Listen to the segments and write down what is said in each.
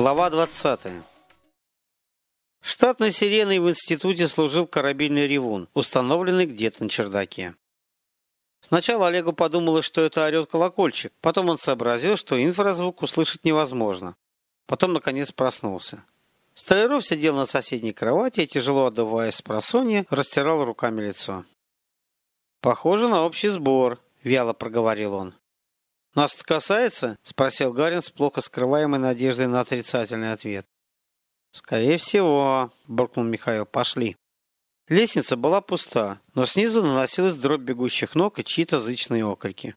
Глава 20. Штатной сиреной в институте служил корабельный ревун, установленный где-то на чердаке. Сначала Олегу подумалось, что это орет колокольчик, потом он сообразил, что инфразвук услышать невозможно. Потом, наконец, проснулся. Столяров сидел на соседней кровати и, тяжело отдуваясь с просонья, растирал руками лицо. «Похоже на общий сбор», — вяло проговорил он. «Нас это касается?» — спросил Гарин с плохо скрываемой надеждой на отрицательный ответ. «Скорее всего», — буркнул Михаил, — «пошли». Лестница была пуста, но снизу наносилась дробь бегущих ног и чьи-то зычные окрики.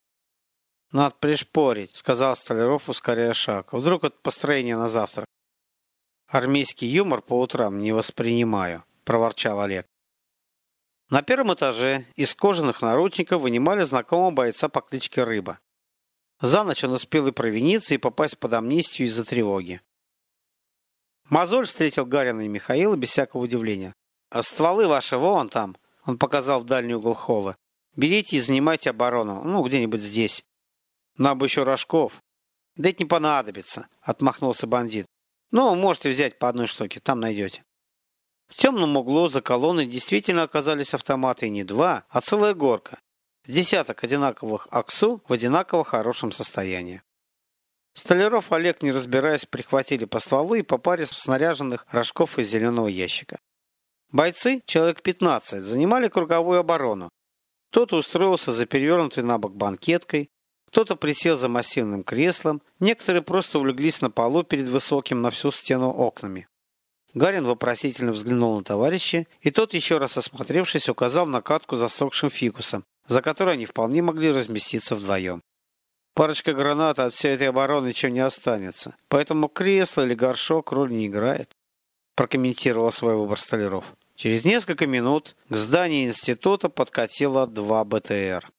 «Надо пришпорить», — сказал Столяров, ускоряя шаг. «Вдруг это построение на завтрак?» «Армейский юмор по утрам не воспринимаю», — проворчал Олег. На первом этаже из кожаных наручников вынимали знакомого бойца по кличке Рыба. За ночь он успел и провиниться, и попасть под амнистию из-за тревоги. Мозоль встретил Гарина и Михаила без всякого удивления. «А стволы ваши вон там», — он показал в дальний угол холла. «Берите и занимайте оборону, ну, где-нибудь здесь. Нам бы еще рожков». «Да это не понадобится», — отмахнулся бандит. «Ну, можете взять по одной штуке, там найдете». В темном углу за колонной действительно оказались автоматы не два, а целая горка десяток одинаковых АКСУ в одинаково хорошем состоянии. Столяров Олег, не разбираясь, прихватили по стволу и по паре снаряженных рожков из зеленого ящика. Бойцы, человек 15, занимали круговую оборону. Кто-то устроился за перевернутой на бок банкеткой, кто-то присел за массивным креслом, некоторые просто улеглись на полу перед высоким на всю стену окнами. Гарин вопросительно взглянул на товарища, и тот, еще раз осмотревшись, указал на катку засохшим фикусом, за которой они вполне могли разместиться вдвоем. Парочка гранат от всей этой обороны ничего не останется, поэтому кресло или горшок роль не играет, прокомментировал свой выбор Столяров. Через несколько минут к зданию института подкатило два БТР.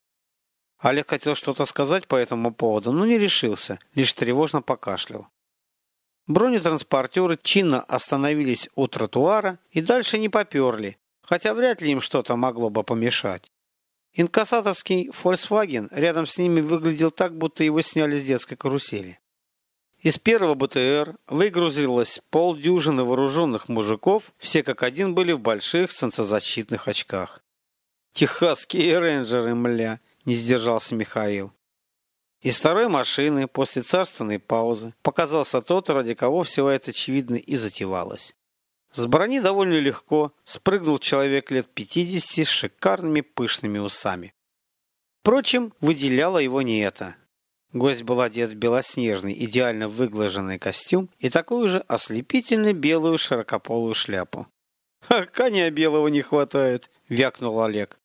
Олег хотел что-то сказать по этому поводу, но не решился, лишь тревожно покашлял. Бронетранспортеры чинно остановились у тротуара и дальше не поперли, хотя вряд ли им что-то могло бы помешать. Инкассаторский Volkswagen рядом с ними выглядел так, будто его сняли с детской карусели. Из первого БТР выгрузилось полдюжины вооруженных мужиков, все как один были в больших солнцезащитных очках. «Техасские рейнджеры, мля!» – не сдержался Михаил. Из второй машины, после царственной паузы, показался тот, ради кого всего это очевидно и затевалось. С брони довольно легко спрыгнул человек лет 50 с шикарными пышными усами. Впрочем, выделяло его не это. Гость был одет в белоснежный, идеально выглаженный костюм и такую же ослепительно белую широкополую шляпу. «А коня белого не хватает», — вякнул Олег.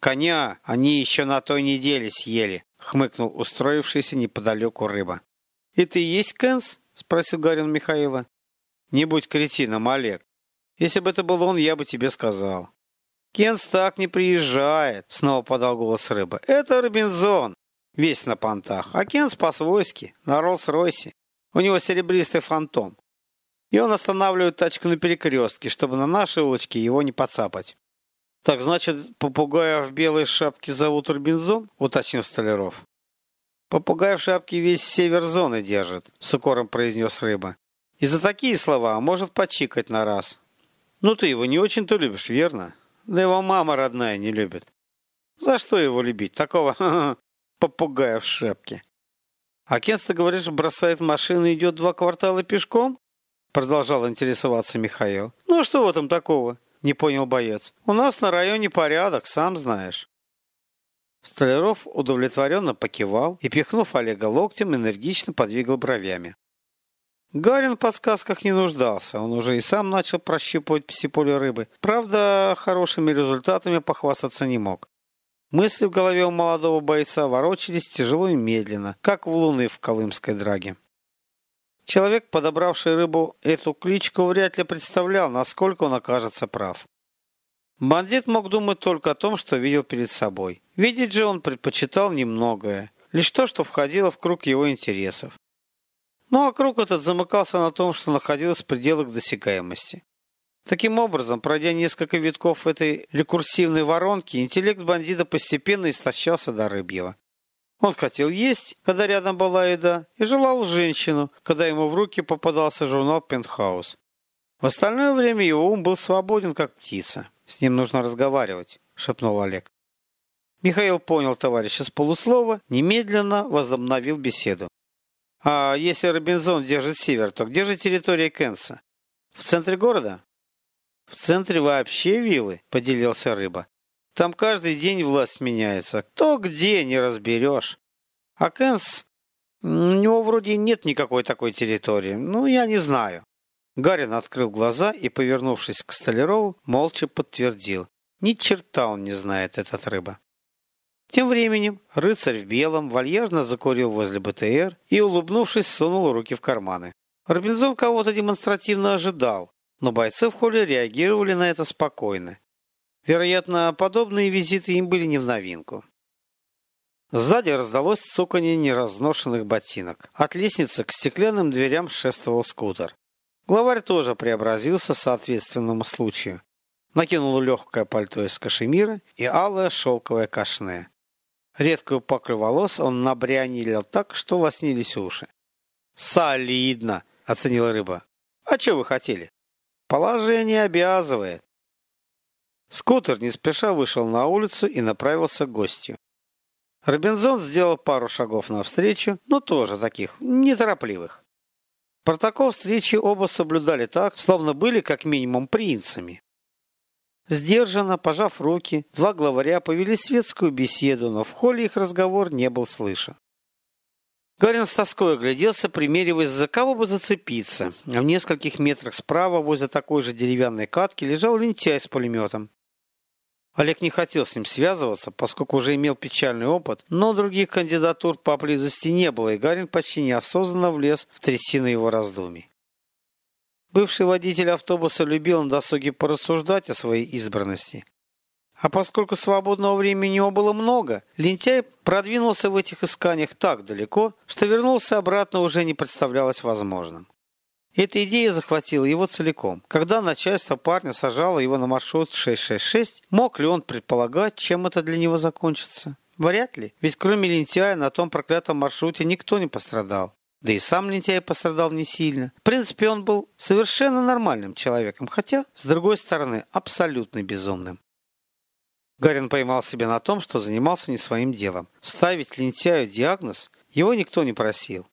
«Коня они еще на той неделе съели», — хмыкнул устроившийся неподалеку рыба. «Это и есть Кэнс?» — спросил Гарин Михаила. Не будь кретином, Олег. Если бы это был он, я бы тебе сказал. Кенс так не приезжает, снова подал голос рыба. Это Робинзон, весь на понтах. А Кенс по-свойски, на Роллс-Ройсе. У него серебристый фантом. И он останавливает тачку на перекрестке, чтобы на нашей улочке его не подцапать. Так значит, попугая в белой шапке зовут Робинзон? Уточнил Столяров. Попугай в шапке весь север зоны держит, с укором произнес рыба. И за такие слова может почикать на раз. Ну ты его не очень-то любишь, верно? Да его мама родная не любит. За что его любить? Такого попугая в шапке. А Кенс, ты говоришь, бросает машину и идет два квартала пешком? Продолжал интересоваться Михаил. Ну что в этом такого? Не понял боец. У нас на районе порядок, сам знаешь. Столяров удовлетворенно покивал и, пихнув Олега локтем, энергично подвигал бровями. Гарин в подсказках не нуждался, он уже и сам начал прощупывать псиполе рыбы. Правда, хорошими результатами похвастаться не мог. Мысли в голове у молодого бойца ворочались тяжело и медленно, как в луны в колымской драге. Человек, подобравший рыбу эту кличку, вряд ли представлял, насколько он окажется прав. Бандит мог думать только о том, что видел перед собой. Видеть же он предпочитал немногое, лишь то, что входило в круг его интересов. Ну а круг этот замыкался на том, что находилось в пределах досягаемости. Таким образом, пройдя несколько витков этой рекурсивной воронки, интеллект бандита постепенно истощался до рыбьего. Он хотел есть, когда рядом была еда, и желал женщину, когда ему в руки попадался журнал «Пентхаус». В остальное время его ум был свободен, как птица. «С ним нужно разговаривать», — шепнул Олег. Михаил понял товарища с полуслова, немедленно возобновил беседу. «А если Робинзон держит север, то где же территория Кенса? В центре города?» В центре вообще виллы, поделился рыба. Там каждый день власть меняется. Кто где, не разберешь. А Кэнс... У него вроде нет никакой такой территории. Ну, я не знаю. Гарин открыл глаза и, повернувшись к Столярову, молча подтвердил. Ни черта он не знает, этот рыба. Тем временем рыцарь в белом вальяжно закурил возле БТР и, улыбнувшись, сунул руки в карманы. Робинзон кого-то демонстративно ожидал, но бойцы в холле реагировали на это спокойно. Вероятно, подобные визиты им были не в новинку. Сзади раздалось цоканье неразношенных ботинок. От лестницы к стеклянным дверям шествовал скутер. Главарь тоже преобразился соответственному случаю. Накинул легкое пальто из кашемира и алое шелковое кашне. Редкую паклю волос он набрянилил так, что лоснились уши. «Солидно!» — оценила рыба. «А что вы хотели?» Положение обязывает. Скутер не спеша вышел на улицу и направился к гостю. Робинзон сделал пару шагов навстречу, но тоже таких, неторопливых. Протокол встречи оба соблюдали так, словно были как минимум принцами. Сдержанно, пожав руки, два главаря повели светскую беседу, но в холле их разговор не был слышен. Гарин с тоской огляделся, примериваясь, за кого бы зацепиться. А в нескольких метрах справа, возле такой же деревянной катки, лежал лентяй с пулеметом. Олег не хотел с ним связываться, поскольку уже имел печальный опыт, но других кандидатур поблизости не было, и Гарин почти неосознанно влез в трясину его раздумий. Бывший водитель автобуса любил на досуге порассуждать о своей избранности. А поскольку свободного времени у него было много, лентяй продвинулся в этих исканиях так далеко, что вернулся обратно уже не представлялось возможным. Эта идея захватила его целиком. Когда начальство парня сажало его на маршрут 666, мог ли он предполагать, чем это для него закончится? Вряд ли, ведь кроме лентяя на том проклятом маршруте никто не пострадал. Да и сам лентяй пострадал не сильно. В принципе, он был совершенно нормальным человеком, хотя, с другой стороны, абсолютно безумным. Гарин поймал себя на том, что занимался не своим делом. Ставить лентяю диагноз его никто не просил.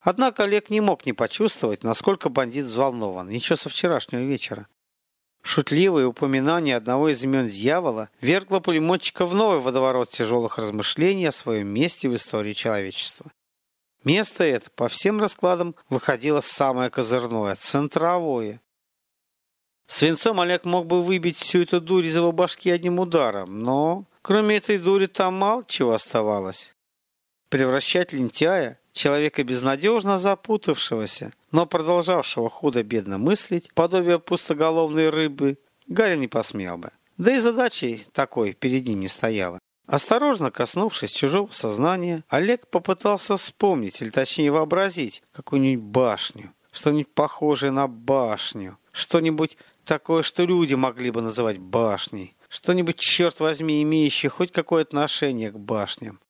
Однако Олег не мог не почувствовать, насколько бандит взволнован, еще со вчерашнего вечера. Шутливое упоминание одного из имен дьявола вергло пулеметчика в новый водоворот тяжелых размышлений о своем месте в истории человечества. Место это, по всем раскладам, выходило самое козырное, центровое. Свинцом Олег мог бы выбить всю эту дурь из его башки одним ударом, но кроме этой дури там мало чего оставалось. Превращать лентяя, человека безнадежно запутавшегося, но продолжавшего худо-бедно мыслить, подобие пустоголовной рыбы, Гарри не посмел бы. Да и задачи такой перед ним не стояла. Осторожно коснувшись чужого сознания, Олег попытался вспомнить, или точнее вообразить, какую-нибудь башню, что-нибудь похожее на башню, что-нибудь Такое, что люди могли бы называть башней. Что-нибудь, черт возьми, имеющее хоть какое отношение к башням.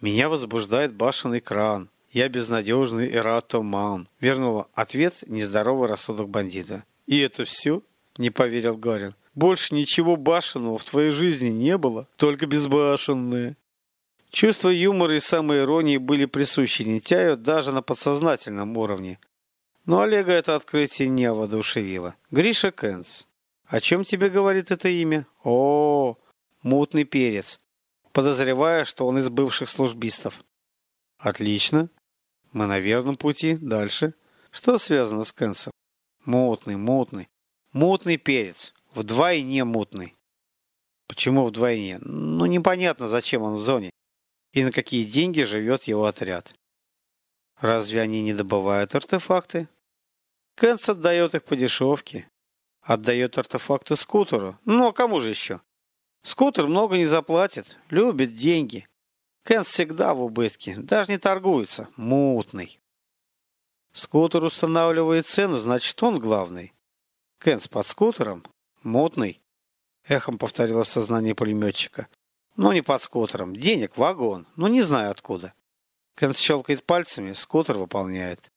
Меня возбуждает башенный кран. Я безнадежный эратоман. Вернула ответ нездоровый рассудок бандита. И это все? Не поверил Гарин. Больше ничего башенного в твоей жизни не было, только безбашенные. Чувство юмора и самоиронии были присущи Нитяю даже на подсознательном уровне, но Олега это открытие не воодушевило. Гриша Кэнс. О чем тебе говорит это имя? О, мутный перец. Подозревая, что он из бывших службистов. Отлично. Мы на верном пути. Дальше. Что связано с Кэнсом? Мутный, мутный. Мутный перец. Вдвойне мутный. Почему вдвойне? Ну, непонятно, зачем он в зоне. И на какие деньги живет его отряд. Разве они не добывают артефакты? Кэнс отдает их по дешевке. Отдает артефакты скутеру. Ну, а кому же еще? Скутер много не заплатит. Любит деньги. Кэнс всегда в убытке. Даже не торгуется. Мутный. Скутер устанавливает цену, значит, он главный. Кэнс под скутером? Мутный? Эхом повторило в сознании пулеметчика. Ну, не под скутером. Денег, вагон. Ну, не знаю откуда. Кэнс щелкает пальцами, скутер выполняет.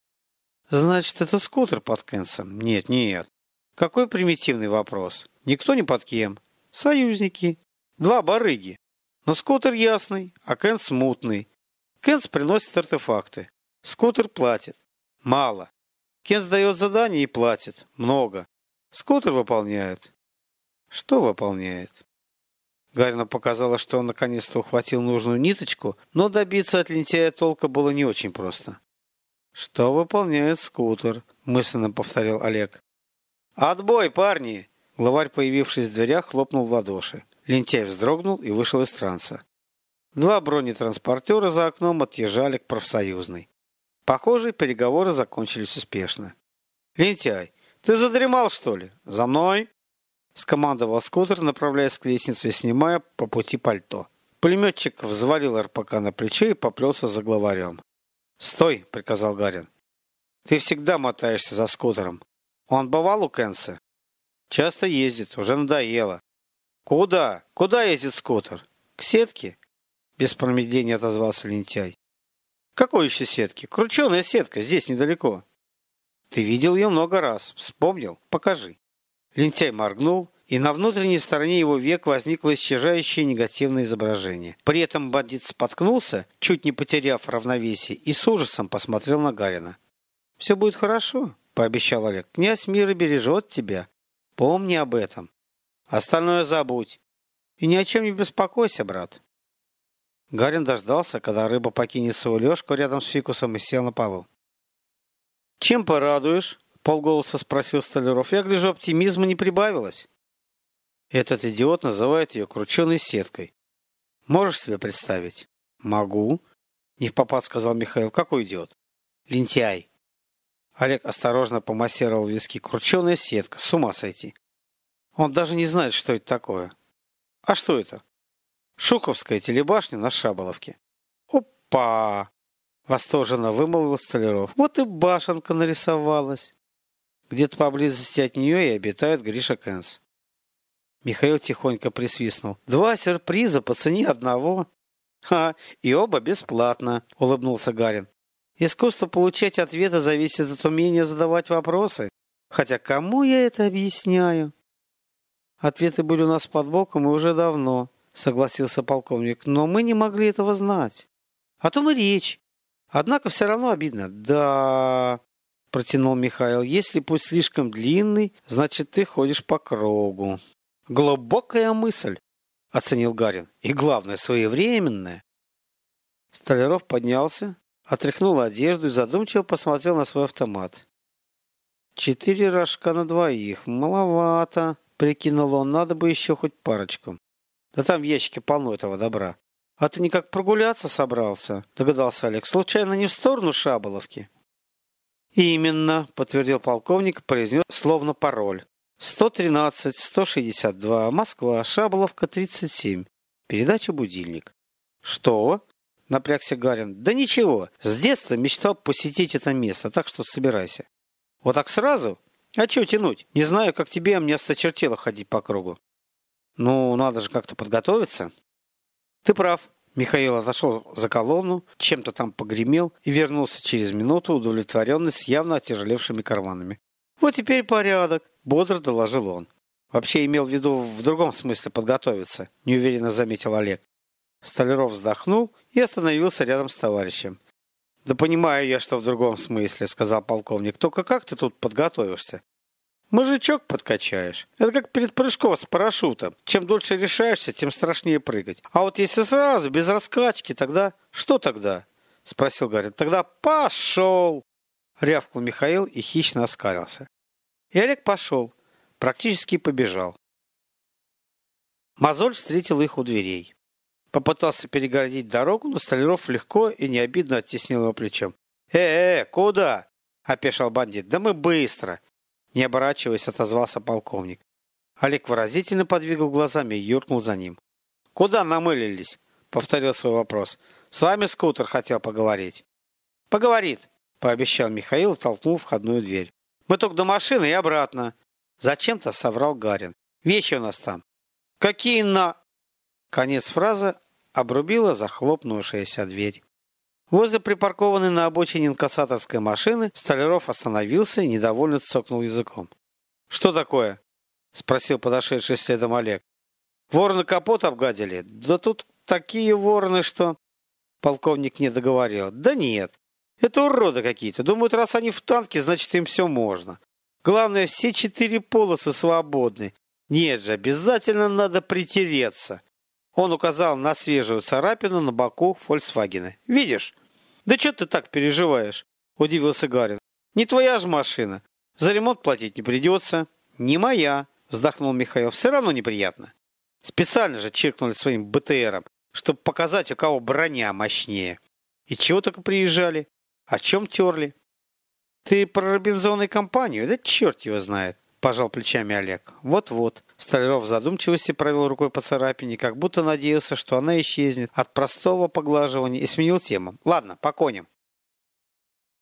Значит, это скутер под Кэнсом? Нет, нет. Какой примитивный вопрос. Никто не под кем. Союзники. Два барыги. Но скутер ясный, а Кэнс мутный. Кэнс приносит артефакты. Скутер платит. Мало. Кэнс дает задание и платит. Много. Скутер выполняет. Что выполняет? Гарину показалось, что он наконец-то ухватил нужную ниточку, но добиться от лентяя толка было не очень просто. «Что выполняет скутер?» – мысленно повторил Олег. «Отбой, парни!» Главарь, появившись в дверях, хлопнул в ладоши. Лентяй вздрогнул и вышел из транса. Два бронетранспортера за окном отъезжали к профсоюзной. Похоже, переговоры закончились успешно. «Лентяй, ты задремал, что ли? За мной!» Скомандовал скутер, направляясь к лестнице, снимая по пути пальто. Пулеметчик взвалил РПК на плечо и поплелся за главарем. «Стой!» — приказал Гарин. «Ты всегда мотаешься за скутером. Он бывал у Кэнса?» «Часто ездит, уже надоело». «Куда? Куда ездит скутер?» «К сетке?» Без промедления отозвался лентяй. «Какой еще сетки? Крученая сетка, здесь недалеко». «Ты видел ее много раз. Вспомнил? Покажи». Лентяй моргнул, и на внутренней стороне его век возникло исчезающее негативное изображение. При этом бандит споткнулся, чуть не потеряв равновесие, и с ужасом посмотрел на Гарина. «Все будет хорошо», — пообещал Олег. «Князь мира бережет тебя. Помни об этом. Остальное забудь. И ни о чем не беспокойся, брат». Гарин дождался, когда рыба покинет свою лёжку рядом с фикусом и сел на полу. «Чем порадуешь?» — полголоса спросил Столяров. «Я гляжу, оптимизма не прибавилось». Этот идиот называет ее крученой сеткой. Можешь себе представить? Могу. Не в попад сказал Михаил. Какой идиот? Лентяй. Олег осторожно помассировал виски. Крученая сетка. С ума сойти. Он даже не знает, что это такое. А что это? Шуковская телебашня на Шаболовке. Опа! Восторженно вымолвил Столяров. Вот и башенка нарисовалась. Где-то поблизости от нее и обитает Гриша Кэнс. Михаил тихонько присвистнул. «Два сюрприза по цене одного». «Ха, и оба бесплатно», — улыбнулся Гарин. «Искусство получать ответы зависит от умения задавать вопросы. Хотя кому я это объясняю?» «Ответы были у нас под боком и уже давно», — согласился полковник. «Но мы не могли этого знать. О том и речь. Однако все равно обидно». «Да...» — протянул Михаил. «Если путь слишком длинный, значит, ты ходишь по кругу». Глубокая мысль, оценил Гарин. И главное, своевременная. Столяров поднялся, отряхнул одежду и задумчиво посмотрел на свой автомат. Четыре рожка на двоих. Маловато, прикинул он. Надо бы еще хоть парочку. Да там в ящике полно этого добра. А ты никак прогуляться собрался, догадался Олег. Случайно не в сторону Шаболовки? Именно, подтвердил полковник, произнес словно пароль. 113, 162, Москва, Шаболовка, 37. Передача «Будильник». Что? Напрягся Гарин. Да ничего, с детства мечтал посетить это место, так что собирайся. Вот так сразу? А чего тянуть? Не знаю, как тебе, а мне осточертело ходить по кругу. Ну, надо же как-то подготовиться. Ты прав. Михаил отошел за колонну, чем-то там погремел и вернулся через минуту, удовлетворенный с явно отяжелевшими карманами. Вот теперь порядок бодро доложил он. Вообще имел в виду в другом смысле подготовиться, неуверенно заметил Олег. Столяров вздохнул и остановился рядом с товарищем. «Да понимаю я, что в другом смысле», — сказал полковник. «Только как ты тут подготовишься? Мужичок подкачаешь. Это как перед прыжком с парашютом. Чем дольше решаешься, тем страшнее прыгать. А вот если сразу, без раскачки, тогда... Что тогда?» — спросил Гарри. «Тогда пошел!» — рявкнул Михаил и хищно оскалился. И Олег пошел, практически побежал. Мозоль встретил их у дверей. Попытался перегородить дорогу, но Столяров легко и не обидно оттеснил его плечом. «Э-э, куда?» – опешил бандит. «Да мы быстро!» Не оборачиваясь, отозвался полковник. Олег выразительно подвигал глазами и юркнул за ним. «Куда намылились?» – повторил свой вопрос. «С вами скутер хотел поговорить». «Поговорит», – пообещал Михаил и толкнул входную дверь. Мы только до машины и обратно. Зачем-то соврал Гарин. Вещи у нас там. Какие на... Конец фразы обрубила захлопнувшаяся дверь. Возле припаркованной на обочине инкассаторской машины Столяров остановился и недовольно цокнул языком. «Что такое?» — спросил подошедший следом Олег. «Вороны капот обгадили? Да тут такие вороны, что...» Полковник не договорил. «Да нет, это уроды какие-то. Думают, раз они в танке, значит им все можно. Главное, все четыре полосы свободны. Нет же, обязательно надо притереться. Он указал на свежую царапину на боку Фольксвагена. «Видишь?» «Да что ты так переживаешь?» – удивился Гарин. «Не твоя же машина. За ремонт платить не придется». «Не моя», – вздохнул Михаил. «Все равно неприятно». Специально же чиркнули своим БТРом, чтобы показать, у кого броня мощнее. И чего только приезжали? О чем терли? Ты про Робинзона и компанию? Да черт его знает. Пожал плечами Олег. Вот-вот. Столяров в задумчивости провел рукой по царапине, как будто надеялся, что она исчезнет от простого поглаживания и сменил тему. Ладно, по коням.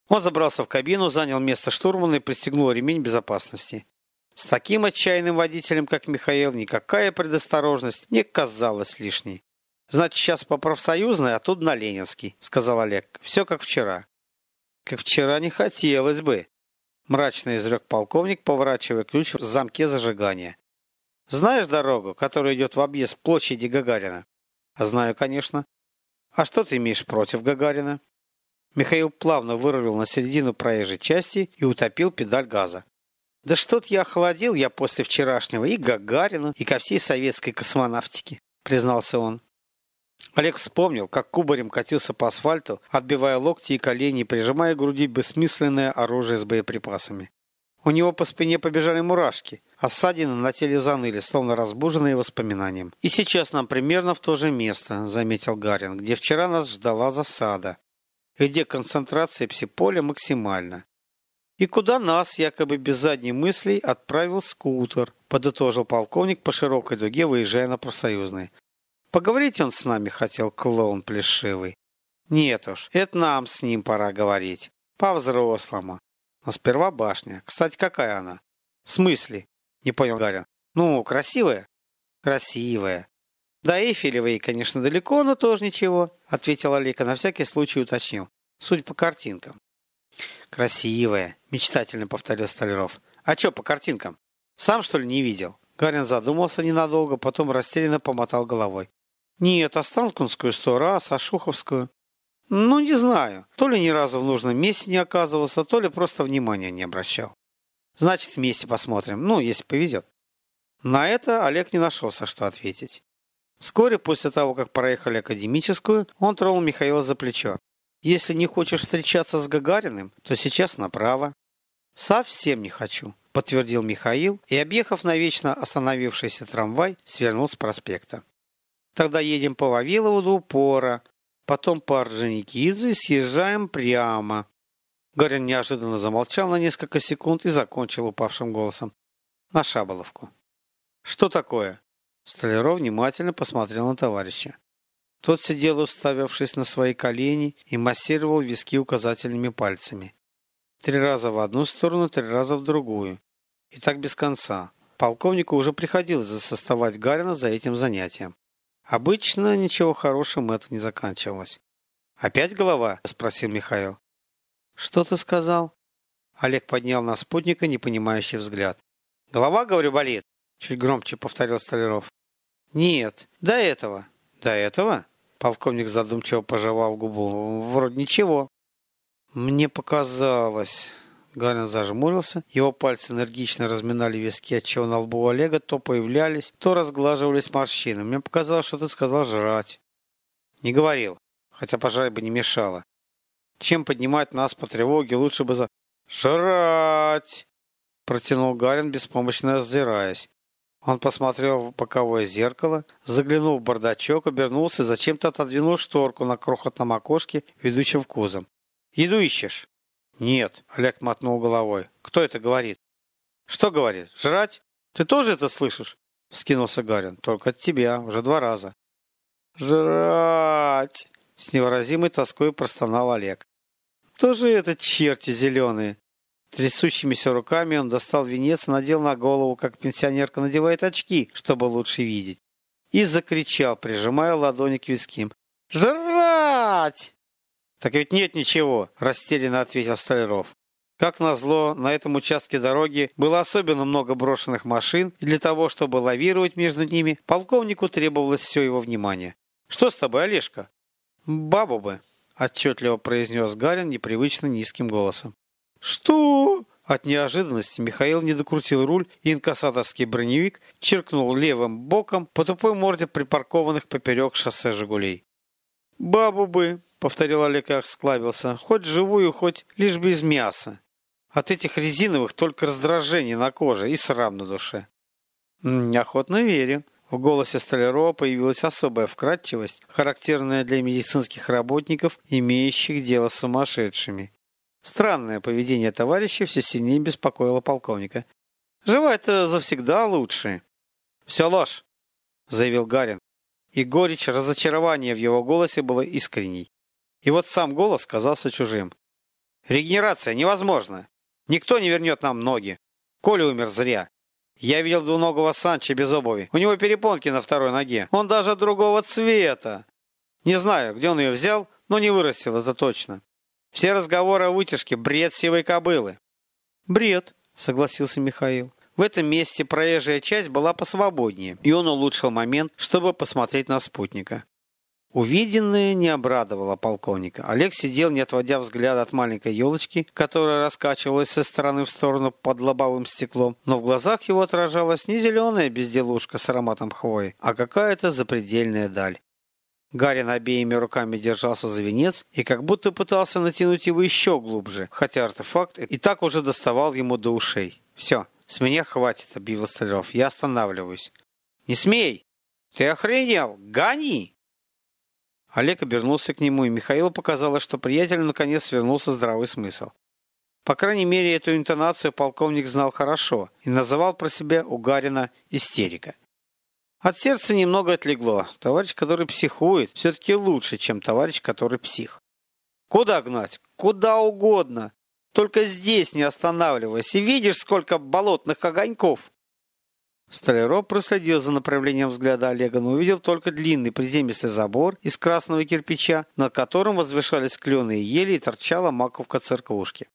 Он забрался в кабину, занял место штурмана и пристегнул ремень безопасности. С таким отчаянным водителем, как Михаил, никакая предосторожность не казалась лишней. «Значит, сейчас по профсоюзной, а тут на Ленинский», — сказал Олег. «Все как вчера». «Как вчера не хотелось бы», — мрачно изрек полковник, поворачивая ключ в замке зажигания. «Знаешь дорогу, которая идет в объезд площади Гагарина?» «Знаю, конечно». «А что ты имеешь против Гагарина?» Михаил плавно вырулил на середину проезжей части и утопил педаль газа. «Да что-то я охладил я после вчерашнего и Гагарину, и ко всей советской космонавтике», — признался он. Олег вспомнил, как кубарем катился по асфальту, отбивая локти и колени, прижимая к груди бессмысленное оружие с боеприпасами. У него по спине побежали мурашки, а ссадины на теле заныли, словно разбуженные воспоминанием. «И сейчас нам примерно в то же место», — заметил Гарин, «где вчера нас ждала засада, где концентрация псиполя максимальна. И куда нас, якобы без задней мыслей, отправил скутер», — подытожил полковник по широкой дуге, выезжая на профсоюзный. Поговорить он с нами хотел, клоун плешивый. Нет уж, это нам с ним пора говорить. По-взрослому. Но сперва башня. Кстати, какая она? В смысле? Не понял Гарин. Ну, красивая? Красивая. Да Эйфелевой, конечно, далеко, но тоже ничего, ответил Олег, на всякий случай уточнил. Суть по картинкам. Красивая, мечтательно повторил Столяров. А чё по картинкам? Сам, что ли, не видел? Гарин задумался ненадолго, потом растерянно помотал головой. Нет, Останкинскую сто раз, а Шуховскую... Ну, не знаю. То ли ни разу в нужном месте не оказывался, то ли просто внимания не обращал. Значит, вместе посмотрим. Ну, если повезет. На это Олег не нашелся, что ответить. Вскоре после того, как проехали академическую, он тронул Михаила за плечо. «Если не хочешь встречаться с Гагариным, то сейчас направо». «Совсем не хочу», — подтвердил Михаил и, объехав навечно остановившийся трамвай, свернул с проспекта. Тогда едем по Вавилову до упора, потом по Орджоникидзе съезжаем прямо. Гарин неожиданно замолчал на несколько секунд и закончил упавшим голосом. На Шаболовку. Что такое? Столяров внимательно посмотрел на товарища. Тот сидел, уставившись на свои колени, и массировал виски указательными пальцами. Три раза в одну сторону, три раза в другую. И так без конца. Полковнику уже приходилось заставать Гарина за этим занятием. Обычно ничего хорошим это не заканчивалось. «Опять голова?» – спросил Михаил. «Что ты сказал?» Олег поднял на спутника непонимающий взгляд. «Голова, говорю, болит?» – чуть громче повторил Столяров. «Нет, до этого». «До этого?» – полковник задумчиво пожевал губу. «Вроде ничего». «Мне показалось...» Гарин зажмурился, его пальцы энергично разминали виски, отчего на лбу Олега то появлялись, то разглаживались морщины. Мне показалось, что ты сказал жрать. Не говорил, хотя пожрать бы не мешало. Чем поднимать нас по тревоге, лучше бы за... «Жрать!» — протянул Гарин, беспомощно озираясь. Он посмотрел в боковое зеркало, заглянул в бардачок, обернулся и зачем-то отодвинул шторку на крохотном окошке, ведущем в кузов. «Еду ищешь?» «Нет», — Олег мотнул головой. «Кто это говорит?» «Что говорит? Жрать? Ты тоже это слышишь?» — вскинулся Гарин. «Только от тебя. Уже два раза». «Жрать!» — с невыразимой тоской простонал Олег. «Кто же это черти зеленые?» Трясущимися руками он достал венец и надел на голову, как пенсионерка надевает очки, чтобы лучше видеть. И закричал, прижимая ладони к виским. «Жрать!» «Так ведь нет ничего», – растерянно ответил Столяров. Как назло, на этом участке дороги было особенно много брошенных машин, и для того, чтобы лавировать между ними, полковнику требовалось все его внимание. «Что с тобой, Олежка?» «Бабу бы», – отчетливо произнес Гарин непривычно низким голосом. «Что?» От неожиданности Михаил не докрутил руль, и инкассаторский броневик черкнул левым боком по тупой морде припаркованных поперек шоссе «Жигулей». «Бабу бы», — повторил Олег и осклабился, — «хоть живую, хоть лишь бы из мяса. От этих резиновых только раздражение на коже и срам на душе». «Охотно верю». В голосе Столярова появилась особая вкрадчивость, характерная для медицинских работников, имеющих дело с сумасшедшими. Странное поведение товарища все сильнее беспокоило полковника. «Живая-то завсегда лучше». «Все ложь», — заявил Гарин. И горечь разочарования в его голосе была искренней. И вот сам голос казался чужим. «Регенерация невозможна. Никто не вернет нам ноги. Коля умер зря. Я видел двуногого Санча без обуви. У него перепонки на второй ноге. Он даже другого цвета. Не знаю, где он ее взял, но не вырастил, это точно. Все разговоры о вытяжке – бред сивой кобылы. Бред, согласился Михаил. В этом месте проезжая часть была посвободнее, и он улучшил момент, чтобы посмотреть на спутника. Увиденное не обрадовало полковника. Олег сидел, не отводя взгляда от маленькой елочки, которая раскачивалась со стороны в сторону под лобовым стеклом, но в глазах его отражалась не зеленая безделушка с ароматом хвои, а какая-то запредельная даль. Гарин обеими руками держался за венец и как будто пытался натянуть его еще глубже, хотя артефакт и так уже доставал ему до ушей. «Все, с меня хватит», — объявил Столяров. «Я останавливаюсь». «Не смей! Ты охренел! Гони!» Олег обернулся к нему, и Михаилу показалось, что приятелю наконец вернулся здравый смысл. По крайней мере, эту интонацию полковник знал хорошо и называл про себя у Гарина истерика. От сердца немного отлегло. Товарищ, который психует, все-таки лучше, чем товарищ, который псих. Куда гнать? Куда угодно. Только здесь не останавливайся. Видишь, сколько болотных огоньков? Столяров проследил за направлением взгляда Олега, но увидел только длинный приземистый забор из красного кирпича, над которым возвышались кленые ели и торчала маковка церквушки.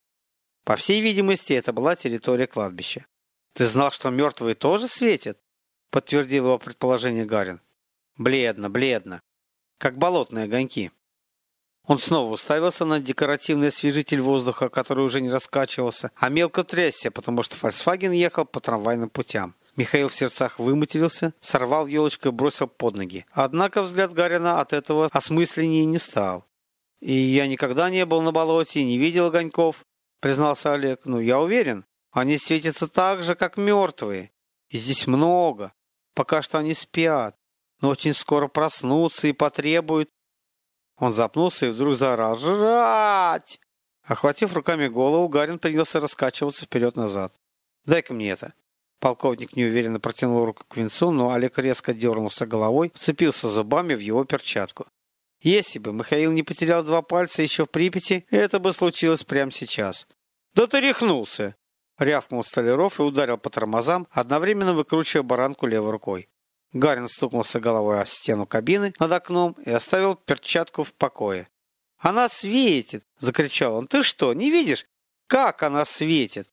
По всей видимости, это была территория кладбища. «Ты знал, что мертвые тоже светят?» подтвердил его предположение Гарин. Бледно, бледно. Как болотные огоньки. Он снова уставился на декоративный освежитель воздуха, который уже не раскачивался, а мелко трясся, потому что Volkswagen ехал по трамвайным путям. Михаил в сердцах выматерился, сорвал елочку и бросил под ноги. Однако взгляд Гарина от этого осмысленнее не стал. «И я никогда не был на болоте не видел огоньков», — признался Олег. «Ну, я уверен, они светятся так же, как мертвые. И здесь много. Пока что они спят, но очень скоро проснутся и потребуют. Он запнулся и вдруг заорал «Жрать!». Охватив руками голову, Гарин принялся раскачиваться вперед-назад. «Дай-ка мне это». Полковник неуверенно протянул руку к венцу, но Олег резко дернулся головой, вцепился зубами в его перчатку. Если бы Михаил не потерял два пальца еще в Припяти, это бы случилось прямо сейчас. «Да ты рехнулся!» Рявкнул Столяров и ударил по тормозам, одновременно выкручивая баранку левой рукой. Гарин стукнулся головой о стену кабины над окном и оставил перчатку в покое. «Она светит!» — закричал он. «Ты что, не видишь, как она светит?»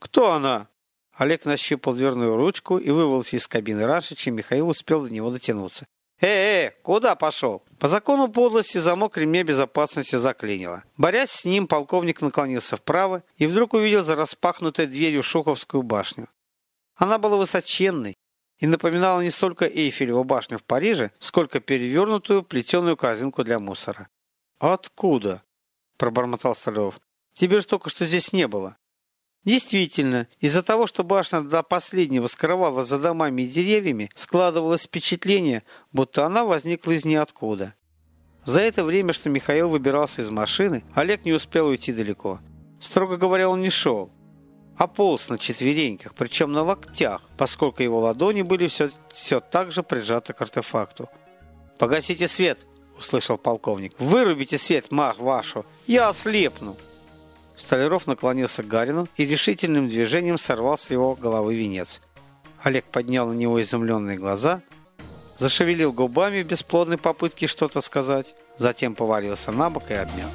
«Кто она?» Олег нащупал дверную ручку и вывалился из кабины раньше, чем Михаил успел до него дотянуться. «Э-э, куда пошел?» По закону подлости замок ремня безопасности заклинило. Борясь с ним, полковник наклонился вправо и вдруг увидел за распахнутой дверью Шуховскую башню. Она была высоченной и напоминала не столько Эйфелеву башню в Париже, сколько перевернутую плетеную корзинку для мусора. «Откуда?» – пробормотал Столяров. «Тебе же только что здесь не было». Действительно, из-за того, что башня до последнего скрывала за домами и деревьями, складывалось впечатление, будто она возникла из ниоткуда. За это время, что Михаил выбирался из машины, Олег не успел уйти далеко. Строго говоря, он не шел, а полз на четвереньках, причем на локтях, поскольку его ладони были все, все так же прижаты к артефакту. «Погасите свет!» – услышал полковник. «Вырубите свет, мах вашу! Я ослепну!» Столяров наклонился к Гарину и решительным движением сорвал с его головы венец. Олег поднял на него изумленные глаза, зашевелил губами в бесплодной попытке что-то сказать, затем повалился на бок и обнял.